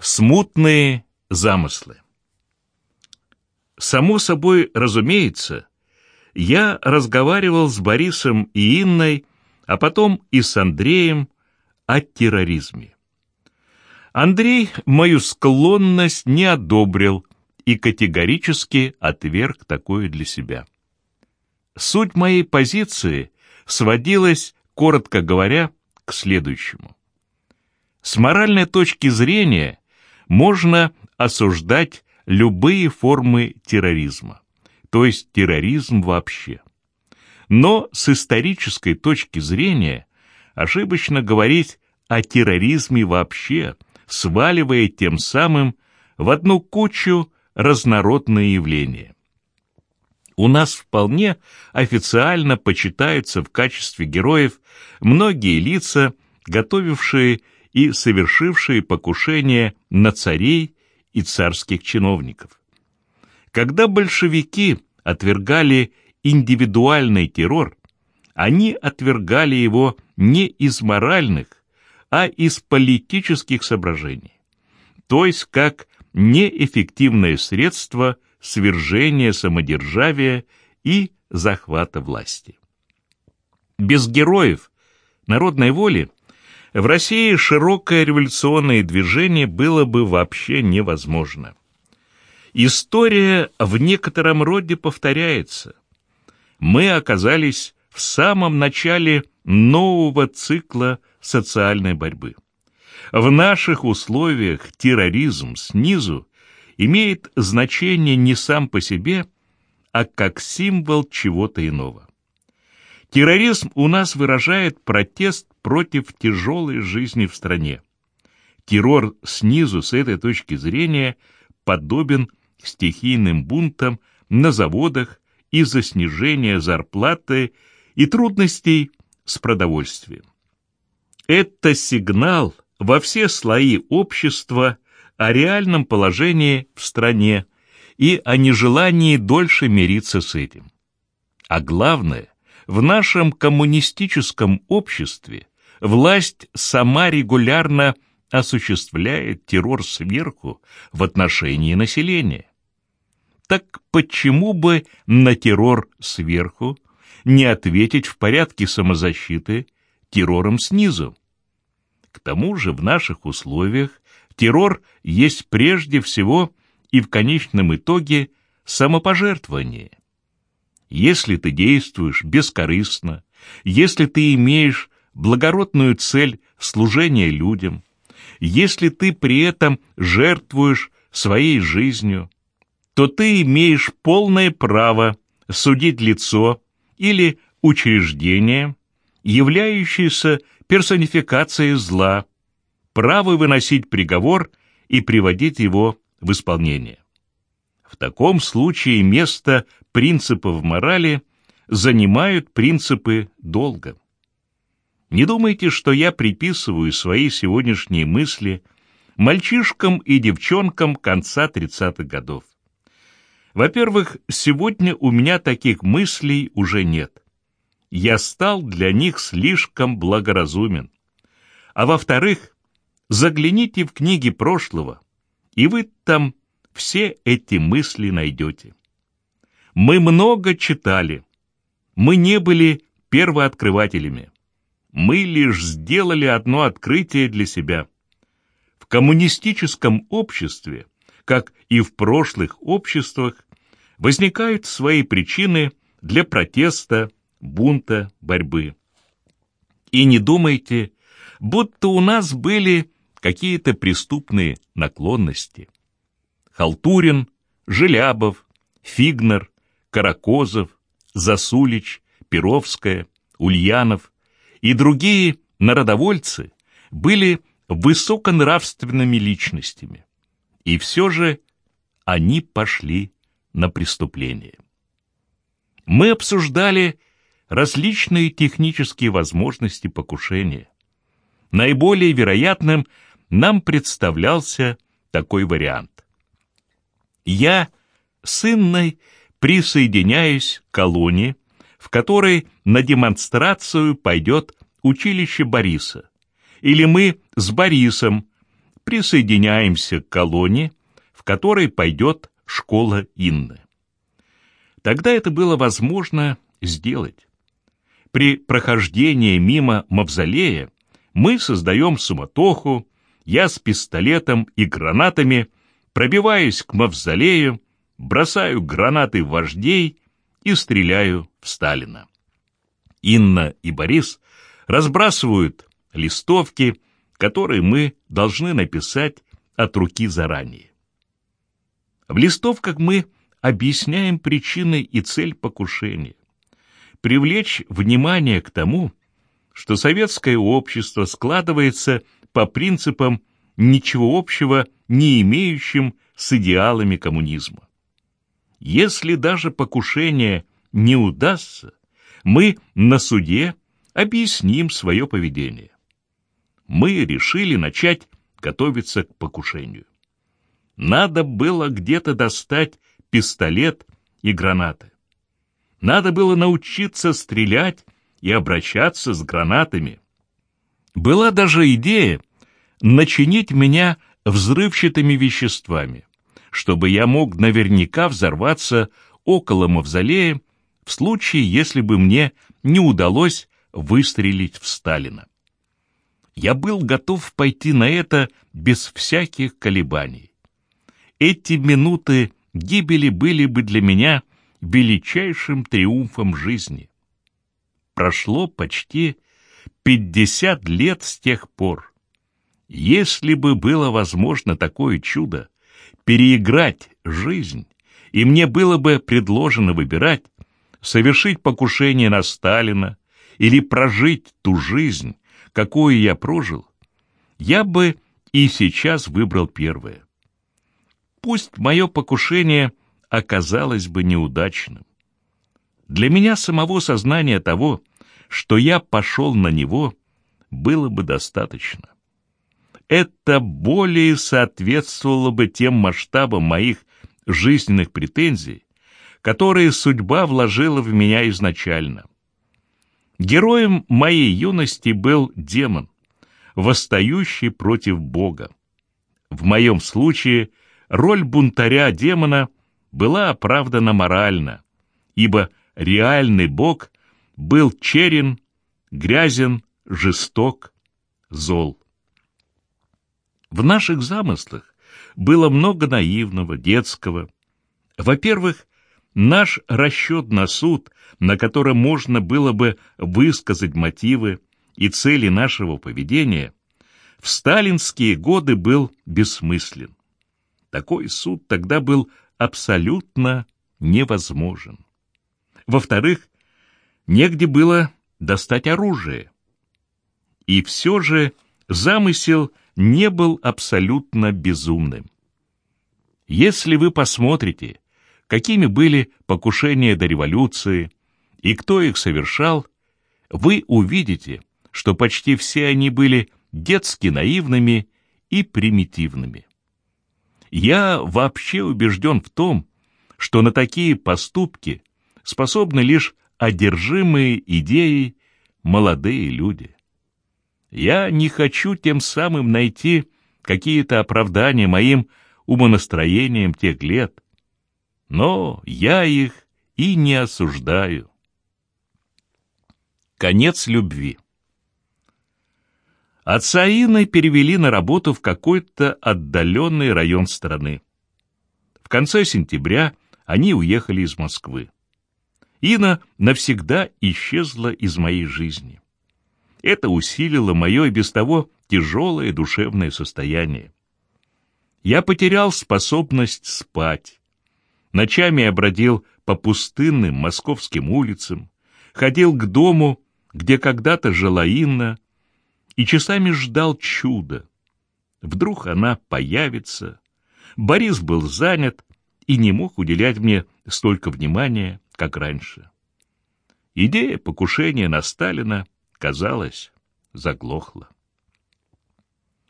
Смутные замыслы. Само собой разумеется, я разговаривал с Борисом и Инной, а потом и с Андреем о терроризме. Андрей мою склонность не одобрил и категорически отверг такое для себя. Суть моей позиции сводилась, коротко говоря, к следующему. С моральной точки зрения можно осуждать любые формы терроризма, то есть терроризм вообще. Но с исторической точки зрения ошибочно говорить о терроризме вообще, сваливая тем самым в одну кучу разнородные явления. У нас вполне официально почитаются в качестве героев многие лица, готовившие и совершившие покушение на царей и царских чиновников. Когда большевики отвергали индивидуальный террор, они отвергали его не из моральных, а из политических соображений, то есть как неэффективное средство свержения самодержавия и захвата власти. Без героев народной воли в России широкое революционное движение было бы вообще невозможно. История в некотором роде повторяется. Мы оказались в самом начале нового цикла социальной борьбы. В наших условиях терроризм снизу имеет значение не сам по себе, а как символ чего-то иного. Терроризм у нас выражает протест против тяжелой жизни в стране. Террор снизу с этой точки зрения подобен стихийным бунтам на заводах из-за снижения зарплаты и трудностей с продовольствием. Это сигнал во все слои общества о реальном положении в стране и о нежелании дольше мириться с этим. А главное, в нашем коммунистическом обществе власть сама регулярно осуществляет террор сверху в отношении населения. Так почему бы на террор сверху не ответить в порядке самозащиты террором снизу? К тому же в наших условиях террор есть прежде всего и в конечном итоге самопожертвование. Если ты действуешь бескорыстно, если ты имеешь благородную цель служения людям, если ты при этом жертвуешь своей жизнью, то ты имеешь полное право судить лицо или учреждение, являющееся персонификацией зла, право выносить приговор и приводить его в исполнение. В таком случае место принципов морали занимают принципы долга. Не думайте, что я приписываю свои сегодняшние мысли мальчишкам и девчонкам конца 30-х годов. Во-первых, сегодня у меня таких мыслей уже нет. Я стал для них слишком благоразумен. А во-вторых, загляните в книги прошлого, и вы там все эти мысли найдете. Мы много читали. Мы не были первооткрывателями. Мы лишь сделали одно открытие для себя. В коммунистическом обществе, как и в прошлых обществах, возникают свои причины для протеста, бунта, борьбы. И не думайте, будто у нас были какие-то преступные наклонности. Халтурин, Желябов, Фигнер, Каракозов, Засулич, Перовская, Ульянов и другие народовольцы были высоконравственными личностями. И все же они пошли на преступление. Мы обсуждали различные технические возможности покушения. Наиболее вероятным нам представлялся такой вариант. Я с Инной присоединяюсь к колонии, в которой на демонстрацию пойдет училище Бориса, или мы с Борисом присоединяемся к колонии, в которой пойдет школа Инны. Тогда это было возможно сделать. При прохождении мимо мавзолея мы создаем суматоху, я с пистолетом и гранатами пробиваюсь к мавзолею, бросаю гранаты вождей и стреляю Сталина. Инна и Борис разбрасывают листовки, которые мы должны написать от руки заранее. В листовках мы объясняем причины и цель покушения. Привлечь внимание к тому, что советское общество складывается по принципам ничего общего не имеющим с идеалами коммунизма. Если даже покушение не удастся, мы на суде объясним свое поведение. Мы решили начать готовиться к покушению. Надо было где-то достать пистолет и гранаты. Надо было научиться стрелять и обращаться с гранатами. Была даже идея начинить меня взрывчатыми веществами, чтобы я мог наверняка взорваться около мавзолея в случае, если бы мне не удалось выстрелить в Сталина. Я был готов пойти на это без всяких колебаний. Эти минуты гибели были бы для меня величайшим триумфом жизни. Прошло почти пятьдесят лет с тех пор. Если бы было возможно такое чудо, переиграть жизнь, и мне было бы предложено выбирать, совершить покушение на Сталина или прожить ту жизнь, какую я прожил, я бы и сейчас выбрал первое. Пусть мое покушение оказалось бы неудачным. Для меня самого сознания того, что я пошел на него, было бы достаточно это более соответствовало бы тем масштабам моих жизненных претензий, которые судьба вложила в меня изначально. Героем моей юности был демон, восстающий против Бога. В моем случае роль бунтаря-демона была оправдана морально, ибо реальный Бог был черен, грязен, жесток, зол. В наших замыслах было много наивного, детского. Во-первых, наш расчет на суд, на котором можно было бы высказать мотивы и цели нашего поведения, в сталинские годы был бессмыслен. Такой суд тогда был абсолютно невозможен. Во-вторых, негде было достать оружие. И все же замысел не был абсолютно безумным. Если вы посмотрите, какими были покушения до революции и кто их совершал, вы увидите, что почти все они были детски наивными и примитивными. Я вообще убежден в том, что на такие поступки способны лишь одержимые идеей молодые люди. Я не хочу тем самым найти какие-то оправдания моим умонастроениям тех лет, но я их и не осуждаю. Конец любви. Отца Инны перевели на работу в какой-то отдаленный район страны. В конце сентября они уехали из Москвы. Инна навсегда исчезла из моей жизни. Это усилило мое и без того тяжелое душевное состояние. Я потерял способность спать. Ночами я бродил по пустынным московским улицам, ходил к дому, где когда-то жила Инна, и часами ждал чуда. Вдруг она появится. Борис был занят и не мог уделять мне столько внимания, как раньше. Идея покушения на Сталина казалось, заглохло.